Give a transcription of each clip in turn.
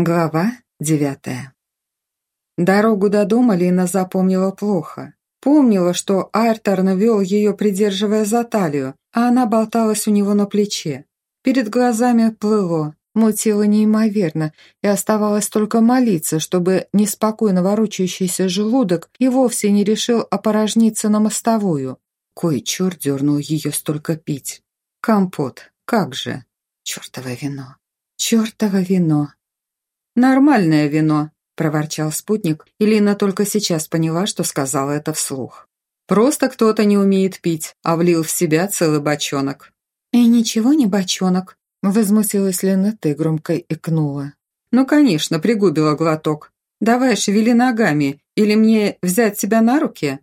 Глава девятая. Дорогу до дома Лина запомнила плохо. Помнила, что Айрторн вел ее, придерживая за талию, а она болталась у него на плече. Перед глазами плыло, мутило неимоверно, и оставалось только молиться, чтобы неспокойно ворочающийся желудок и вовсе не решил опорожниться на мостовую. Кой черт дернул ее столько пить. Компот, как же. Чертово вино. Чертово вино. «Нормальное вино», – проворчал спутник, и Лина только сейчас поняла, что сказала это вслух. «Просто кто-то не умеет пить, а влил в себя целый бочонок». «И ничего не бочонок», – возмутилась Линетта и громко икнула. «Ну, конечно, пригубила глоток. Давай шевели ногами, или мне взять тебя на руки?»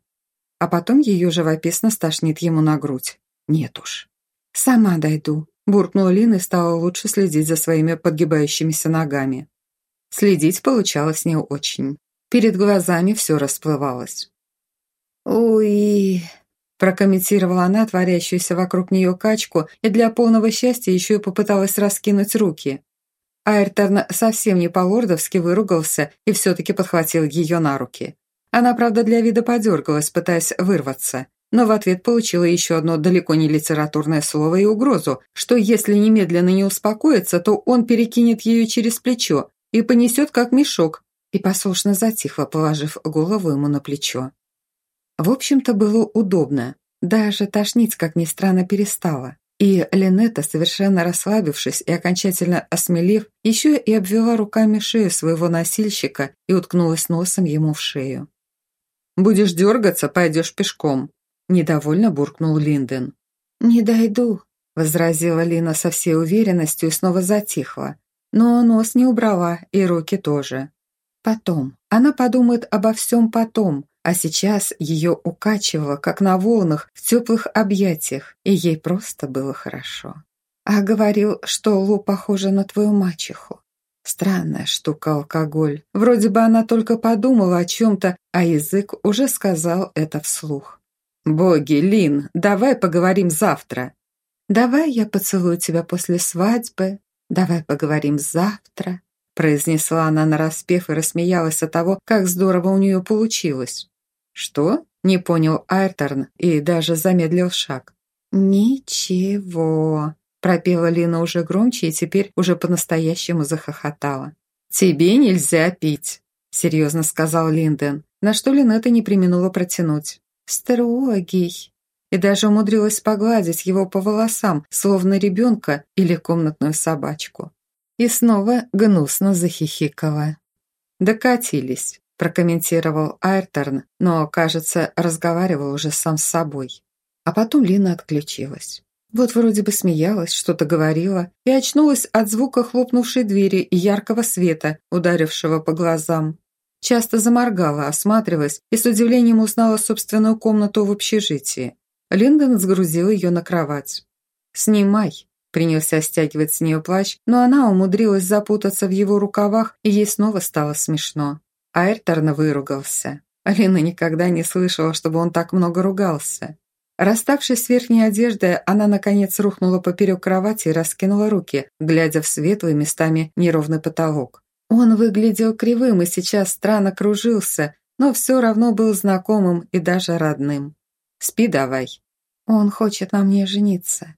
А потом ее живописно стошнит ему на грудь. «Нет уж». «Сама дойду», – буркнула Лина и стала лучше следить за своими подгибающимися ногами. Следить получалось не очень. Перед глазами все расплывалось. «Уи...» – прокомментировала она творящуюся вокруг нее качку и для полного счастья еще и попыталась раскинуть руки. Айрторн совсем не по-лордовски выругался и все-таки подхватил ее на руки. Она, правда, для вида подергалась, пытаясь вырваться, но в ответ получила еще одно далеко не литературное слово и угрозу, что если немедленно не успокоится, то он перекинет ее через плечо, и понесет как мешок, и послушно затихла, положив голову ему на плечо. В общем-то, было удобно. Даже тошнить, как ни странно, перестала. И Линетта, совершенно расслабившись и окончательно осмелев, еще и обвела руками шею своего носильщика и уткнулась носом ему в шею. «Будешь дергаться, пойдешь пешком», – недовольно буркнул Линден. «Не дойду», – возразила Лина со всей уверенностью и снова затихла, но нос не убрала, и руки тоже. Потом. Она подумает обо всем потом, а сейчас ее укачивало, как на волнах, в теплых объятиях, и ей просто было хорошо. А говорил, что Лу похожа на твою мачеху. Странная штука алкоголь. Вроде бы она только подумала о чем-то, а язык уже сказал это вслух. «Боги, Лин, давай поговорим завтра». «Давай я поцелую тебя после свадьбы», «Давай поговорим завтра», – произнесла она нараспев и рассмеялась от того, как здорово у нее получилось. «Что?» – не понял Айрторн и даже замедлил шаг. «Ничего», – пропела Лина уже громче и теперь уже по-настоящему захохотала. «Тебе нельзя пить», – серьезно сказал Линден, на что Линетта не применула протянуть. «Строгий», и даже умудрилась погладить его по волосам, словно ребенка или комнатную собачку. И снова гнусно захихикала. «Докатились», – прокомментировал Айрторн, но, кажется, разговаривал уже сам с собой. А потом Лина отключилась. Вот вроде бы смеялась, что-то говорила, и очнулась от звука хлопнувшей двери и яркого света, ударившего по глазам. Часто заморгала, осматриваясь, и с удивлением узнала собственную комнату в общежитии. Линдон сгрузил ее на кровать. «Снимай», – принялся стягивать с нее плащ, но она умудрилась запутаться в его рукавах, и ей снова стало смешно. Айрторн выругался. Алина никогда не слышала, чтобы он так много ругался. Расставшись с верхней одеждой, она, наконец, рухнула поперек кровати и раскинула руки, глядя в светлый местами неровный потолок. Он выглядел кривым и сейчас странно кружился, но все равно был знакомым и даже родным. «Спи давай», «Он хочет на мне жениться».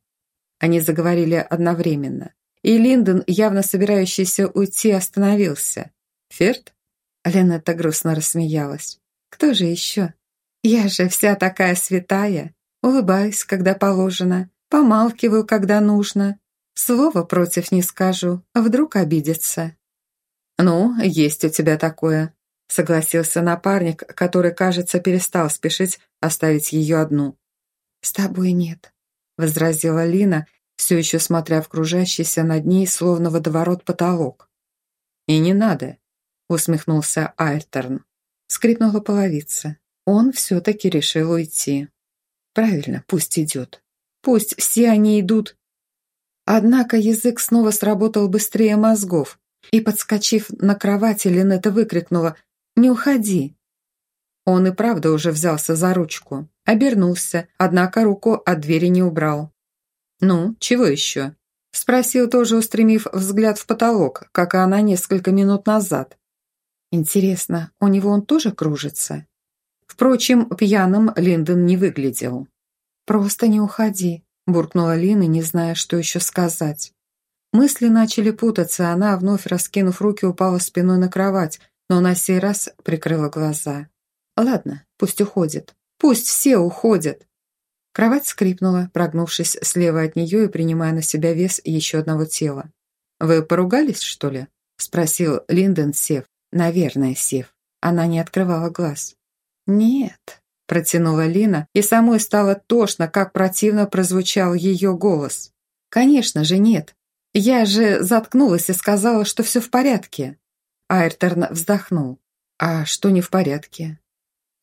Они заговорили одновременно. И Линдон, явно собирающийся уйти, остановился. «Ферд?» Ленетта грустно рассмеялась. «Кто же еще? Я же вся такая святая. Улыбаюсь, когда положено. Помалкиваю, когда нужно. Слова против не скажу. Вдруг обидится». «Ну, есть у тебя такое», — согласился напарник, который, кажется, перестал спешить оставить ее одну. «С тобой нет», — возразила Лина, все еще смотря в кружащийся над ней, словно водоворот потолок. «И не надо», — усмехнулся Айрторн. Скрипнула половица. Он все-таки решил уйти. «Правильно, пусть идет. Пусть все они идут». Однако язык снова сработал быстрее мозгов, и, подскочив на кровати, Линетта выкрикнула «Не уходи!» Он и правда уже взялся за ручку. Обернулся, однако руку от двери не убрал. «Ну, чего еще?» Спросил тоже, устремив взгляд в потолок, как и она несколько минут назад. Интересно, у него он тоже кружится? Впрочем, пьяным Линдон не выглядел. «Просто не уходи», – буркнула Лина, не зная, что еще сказать. Мысли начали путаться, она, вновь раскинув руки, упала спиной на кровать, но на сей раз прикрыла глаза. «Ладно, пусть уходит. Пусть все уходят». Кровать скрипнула, прогнувшись слева от нее и принимая на себя вес еще одного тела. «Вы поругались, что ли?» – спросил Линдон, сев. «Наверное, сев». Она не открывала глаз. «Нет», – протянула Лина, и самой стало тошно, как противно прозвучал ее голос. «Конечно же нет. Я же заткнулась и сказала, что все в порядке». Айрторн вздохнул. «А что не в порядке?»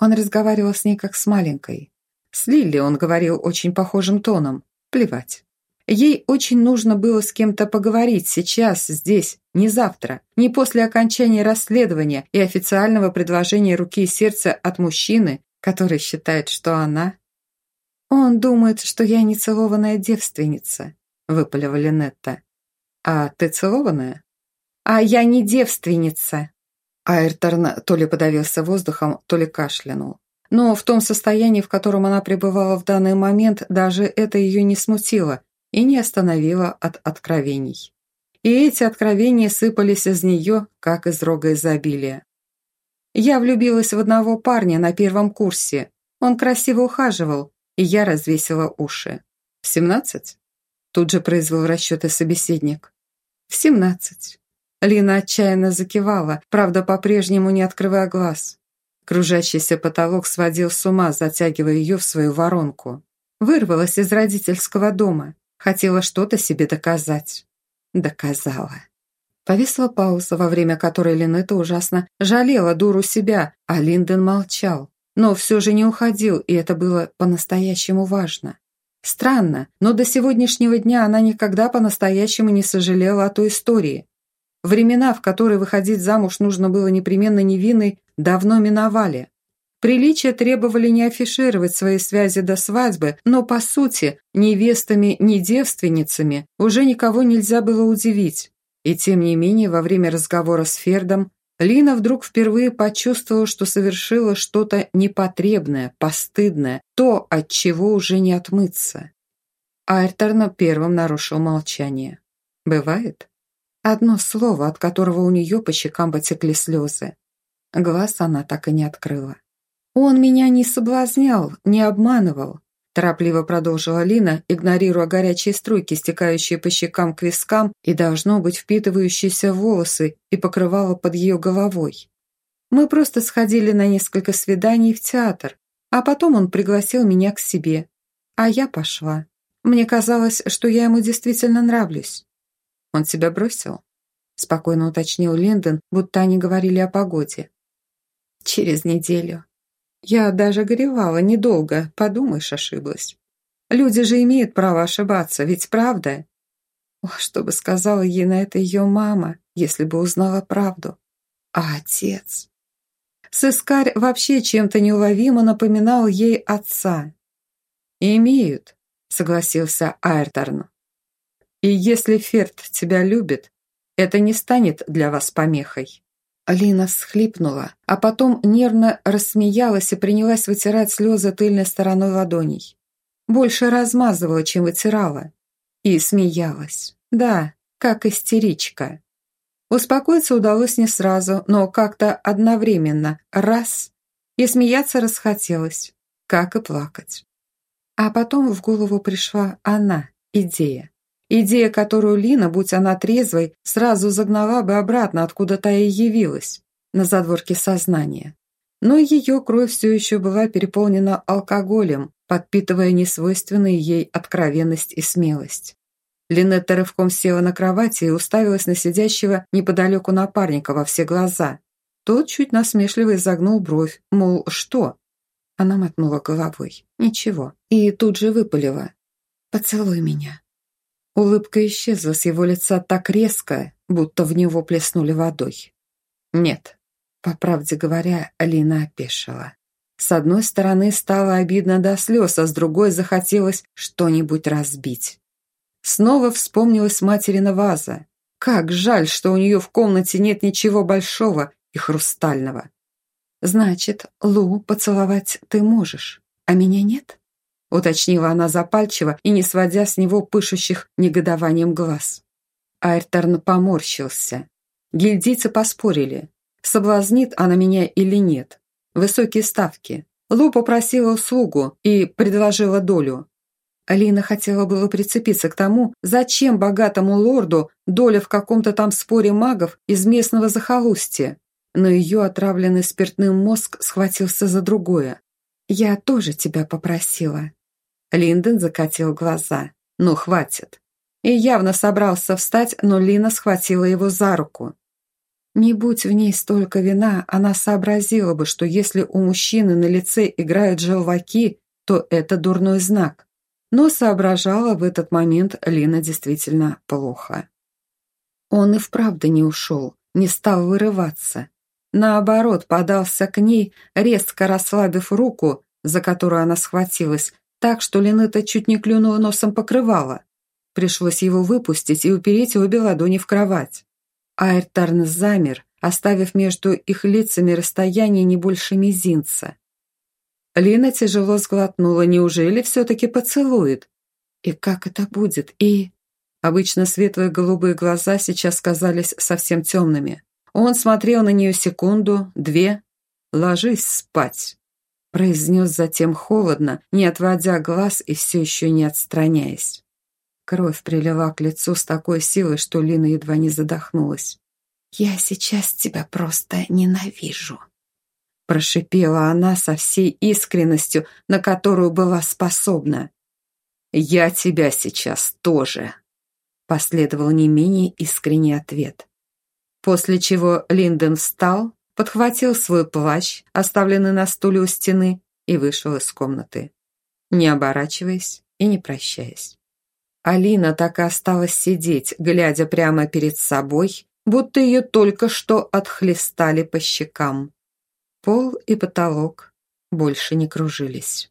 Он разговаривал с ней как с маленькой. С Лилли он говорил очень похожим тоном. Плевать. Ей очень нужно было с кем-то поговорить сейчас, здесь, не завтра, не после окончания расследования и официального предложения руки и сердца от мужчины, который считает, что она... «Он думает, что я не целованная девственница», — выпалила Линетта. «А ты целованная?» «А я не девственница!» Айрторн то ли подавился воздухом, то ли кашлянул. Но в том состоянии, в котором она пребывала в данный момент, даже это ее не смутило и не остановило от откровений. И эти откровения сыпались из нее, как из рога изобилия. Я влюбилась в одного парня на первом курсе. Он красиво ухаживал, и я развесила уши. «В семнадцать?» Тут же произвел расчеты собеседник. «В семнадцать». Лина отчаянно закивала, правда, по-прежнему не открывая глаз. Кружащийся потолок сводил с ума, затягивая ее в свою воронку. Вырвалась из родительского дома. Хотела что-то себе доказать. Доказала. Повисла пауза, во время которой Линетта ужасно жалела дуру себя, а Линдон молчал. Но все же не уходил, и это было по-настоящему важно. Странно, но до сегодняшнего дня она никогда по-настоящему не сожалела о той истории. Времена, в которые выходить замуж нужно было непременно невинной, давно миновали. Приличия требовали не афишировать свои связи до свадьбы, но, по сути, невестами, ни девственницами уже никого нельзя было удивить. И тем не менее, во время разговора с Фердом, Лина вдруг впервые почувствовала, что совершила что-то непотребное, постыдное, то, от чего уже не отмыться. Айрторна первым нарушил молчание. «Бывает?» Одно слово, от которого у нее по щекам потекли слезы. Глаз она так и не открыла. «Он меня не соблазнял, не обманывал», торопливо продолжила Лина, игнорируя горячие струйки, стекающие по щекам к вискам и, должно быть, впитывающиеся волосы и покрывало под ее головой. «Мы просто сходили на несколько свиданий в театр, а потом он пригласил меня к себе. А я пошла. Мне казалось, что я ему действительно нравлюсь». «Он тебя бросил?» спокойно уточнил Линдон, будто они говорили о погоде. Через неделю. Я даже горевала недолго, подумаешь, ошиблась. Люди же имеют право ошибаться, ведь правда? Ох, что бы сказала ей на это ее мама, если бы узнала правду. А отец? Сыскарь вообще чем-то неуловимо напоминал ей отца. «Имеют», — согласился Айрторн. «И если Ферд тебя любит, это не станет для вас помехой». Алина всхлипнула, а потом нервно рассмеялась и принялась вытирать слезы тыльной стороной ладоней. Больше размазывала, чем вытирала. И смеялась. Да, как истеричка. Успокоиться удалось не сразу, но как-то одновременно. Раз. И смеяться расхотелось. Как и плакать. А потом в голову пришла она, идея. Идея, которую Лина, будь она трезвой, сразу загнала бы обратно, откуда та и явилась, на задворке сознания. Но ее кровь все еще была переполнена алкоголем, подпитывая несвойственные ей откровенность и смелость. Линетта рывком села на кровати и уставилась на сидящего неподалеку напарника во все глаза. Тот чуть насмешливо изогнул бровь, мол, что? Она мотнула головой. Ничего. И тут же выпалила. «Поцелуй меня». Улыбка исчезла с его лица так резко, будто в него плеснули водой. Нет, по правде говоря, Алина опешила. С одной стороны стало обидно до слез, а с другой захотелось что-нибудь разбить. Снова вспомнилась материна ваза. Как жаль, что у нее в комнате нет ничего большого и хрустального. «Значит, Лу поцеловать ты можешь, а меня нет?» Уточнила она запальчиво и не сводя с него пышущих негодованием глаз. Айрторн поморщился. Гильдийцы поспорили, соблазнит она меня или нет. Высокие ставки. Лу попросила услугу и предложила долю. Алина хотела было прицепиться к тому, зачем богатому лорду доля в каком-то там споре магов из местного захолустья, но ее отравленный спиртным мозг схватился за другое. «Я тоже тебя попросила». Линден закатил глаза. «Ну, хватит». И явно собрался встать, но Лина схватила его за руку. Не будь в ней столько вина, она сообразила бы, что если у мужчины на лице играют желваки, то это дурной знак. Но соображала в этот момент Лина действительно плохо. Он и вправду не ушел, не стал вырываться. Наоборот, подался к ней, резко расслабив руку, за которую она схватилась, так, что Линета чуть не клюнула носом покрывала. Пришлось его выпустить и упереть обе ладони в кровать. Айртарн замер, оставив между их лицами расстояние не больше мизинца. Лина тяжело сглотнула. Неужели все-таки поцелует? И как это будет? И... Обычно светлые голубые глаза сейчас казались совсем темными. Он смотрел на нее секунду, две. «Ложись спать», – произнес затем холодно, не отводя глаз и все еще не отстраняясь. Кровь прилила к лицу с такой силой, что Лина едва не задохнулась. «Я сейчас тебя просто ненавижу», – прошипела она со всей искренностью, на которую была способна. «Я тебя сейчас тоже», – последовал не менее искренний ответ. После чего Линден встал, подхватил свой плащ, оставленный на стуле у стены, и вышел из комнаты, не оборачиваясь и не прощаясь. Алина так и осталась сидеть, глядя прямо перед собой, будто ее только что отхлестали по щекам. Пол и потолок больше не кружились.